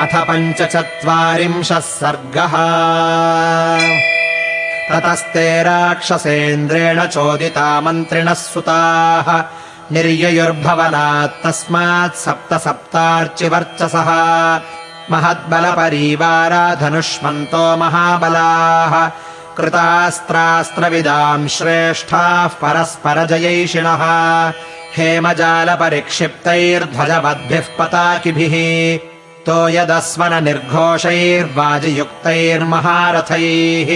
अथ पञ्चचत्वारिंशः सर्गः। ततस्ते राक्षसेन्द्रेण चोदिता मन्त्रिणः सुताः। निर्ययुर्भवनात् तस्मात् सप्त सप्तार्चिवर्चसः महद्बलपरीवारा धनुष्मन्तो महाबलाः। कृतास्त्रास्त्रविदाम् श्रेष्ठाः परस्परजयैषिणः। हेमजालपरिक्षिप्तैर्ध्वजवद्भिः पताकिभिः निर्घोषैर्वाजियुक्तैर्महारथैः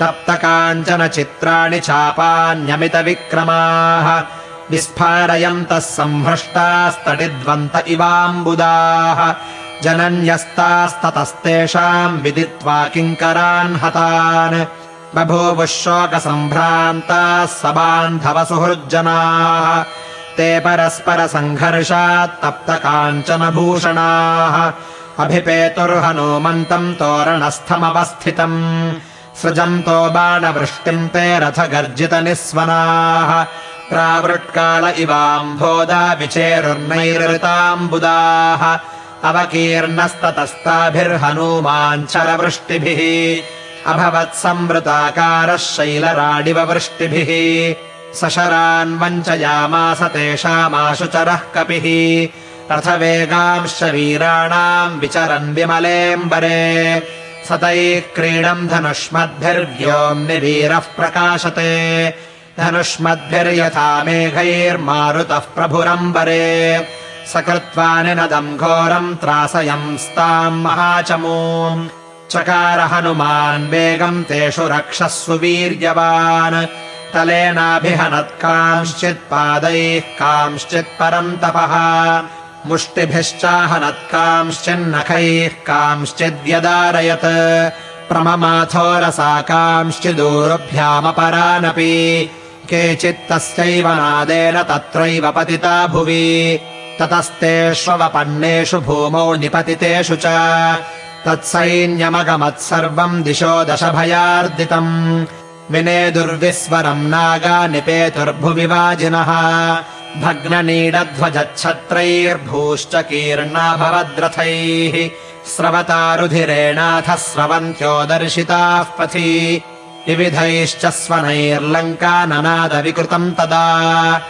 तप्तकाञ्चन चित्राणि चापान्यमितविक्रमाः विस्फारयन्तः संहृष्टास्तडिद्वन्त इवाम्बुदाः जनन्यस्तास्ततस्तेषाम् विदित्वा किङ्करान् हतान् बभूवुः शोकसम्भ्रान्ताः सबान्धवसुहृज्जनाः ते परस्परसङ्घर्षात्तप्तकाञ्चनभूषणाः अभिपेतुर्हनूमन्तम् तोरणस्थमवस्थितम्। सृजन्तो बाणवृष्टिम् ते रथगर्जितनिःस्वनाः। प्रावृट्काल इवाम्भोदा विचेरुर्नैरृताम्बुदाः। अवकीर्णस्ततस्ताभिर्हनूमाञ्चलवृष्टिभिः अभवत्संवृताकारः शैलराडिव वृष्टिभिः सशरान् वञ्चयामास तेषामाशुचरः कपिः। रथवेगांश्च वीराणाम् विचरन् विमलेऽम्बरे। सतैः क्रीडम् धनुष्मद्भिर्व्योम्निवीरः प्रकाशते। धनुष्मद्भिर्यथा मेघैर्मारुतः प्रभुरम्बरे। सकृत्वा निनदम् घोरम् त्रासयंस्ताम् महाचमूम्। चकार हनुमान् वेगम् तेषु रक्षः वीर्यवान् तलेनाभिहनत्कांश्चित्पादैः कांश्चित् परम् तपः। मुष्टिभिश्चाहनत्कांश्चिन्नखैः कांश्चिद्यदारयत् प्रममाथोरसा कांश्चिदूरुभ्यामपरानपि केचित्तस्यैव नादेन तत्रैव पतिता भुवि। ततस्तेष्वपन्नेषु भूमौ निपतितेषु च। तत्सैन्यमगमत्सर्वम् दिशो दशभयार्दितम् विनेदुर्विस्वरम् नागा निपेतुर्भुवि वाजिनः भग्ननीडध्वजच्छत्रैर्भूश्च कीर्णा भवद्रथैः स्रवतारुधिरेणाथ स्रवन्त्यो दर्शिताः पथि। विविधैश्च स्वनैर्लङ्का ननादविकृतम् तदा।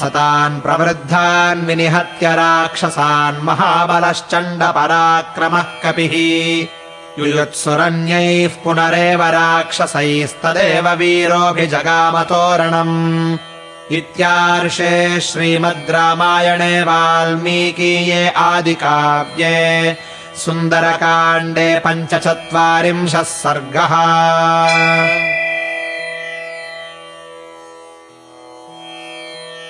सतान् प्रवृद्धान् विनिहत्य राक्षसान् महाबलश्चण्डपराक्रमः कपिः युयुत्सुरन्यैः पुनरेव राक्षसैस्तदेव वीरोऽभिजगामतोरणम्। इत्यार्षे श्रीमद् रामायणे वाल्मीकीये आदिकाव्ये सुन्दरकाण्डे पञ्चचत्वारिंशः सर्गः